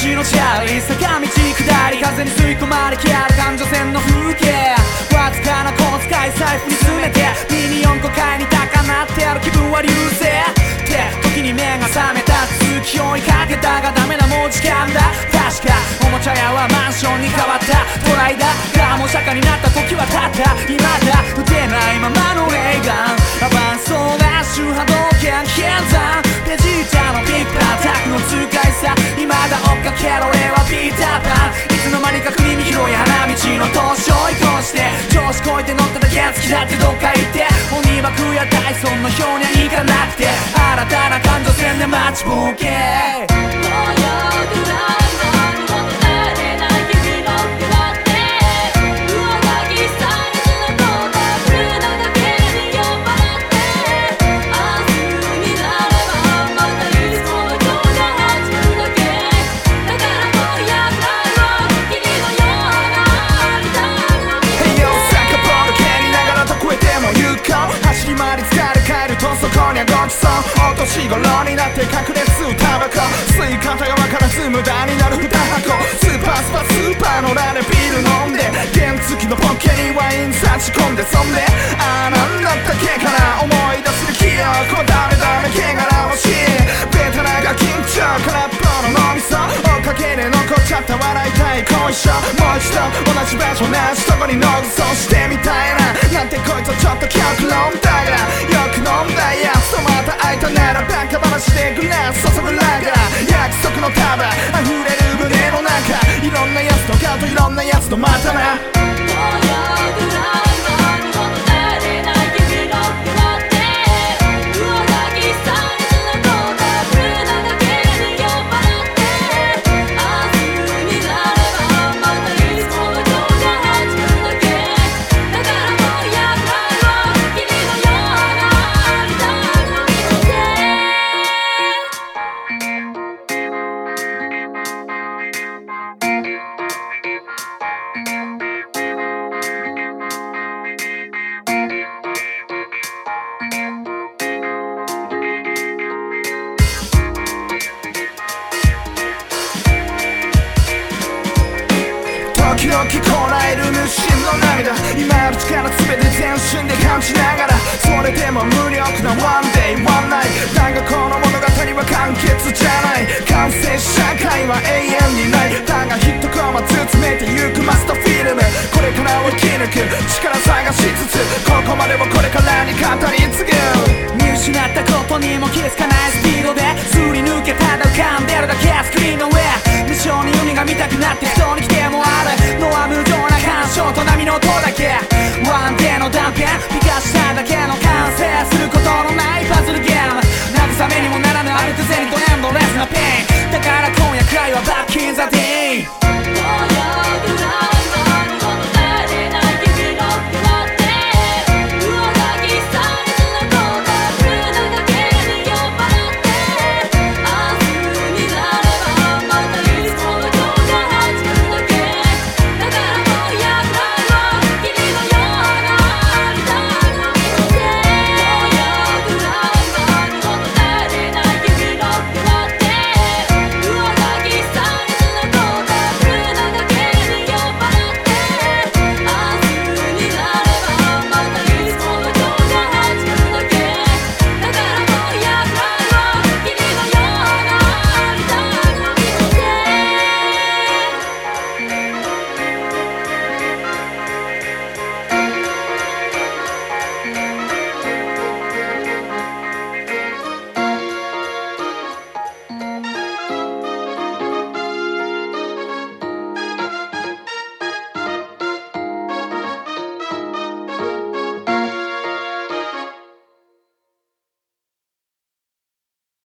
悪い坂道下り風に吸い込まれきある感情線の風景わずかな小遣い財布に詰めてミニ四個買いに高鳴ってある気分は流星って時に目が覚めた。続き追いかけたがダメなもう時間だ確かおもちゃ屋はマンションに変わった。トライだがもう釈迦になった時は経った。今だ。打てないままのレつの間にか国に広い花道の投資を移行して調子こいて乗っただけ好きだってどっか行って鬼爆やダイソンの表にはいかなくて新たな感情線で待ちぼけ。とそこにはごちそうお年頃になって隠れ吸うタバコ吸い方がわからず無駄になる二箱。スーパースパスーパーのラでビール飲んで原付きのポッケにワイン差し込んでそんで。ああなんだったっけかな思い出する記憶ダメダメ怪我欲しいベタなが緊張空っぽの脳みそ。追っかけで残っちゃった笑いたい後遺症。もう一度同じ場所同じとこにノグソしてみたいな。なんてこいつはちょっと極論だからしてくれ注ぐラガー約束の束溢れる胸の中いろんなやつとかといろんなやつとまたな。時々こらえる無心の涙。今ある力全て全身で感じながら。それでも無力な One day one night だがこの物語は完結じゃない。完成社会は永遠にない。だが一コマ包めてゆくマストフィルム。これからを生き抜く。力探しつつ。ここまでをこれからに語り継ぐ。見失ったことにも気づかない。スピードですり抜けた。だ浮かんでるだけ。スクリーンの上。無性に海が見たくなって。人に来の音だけ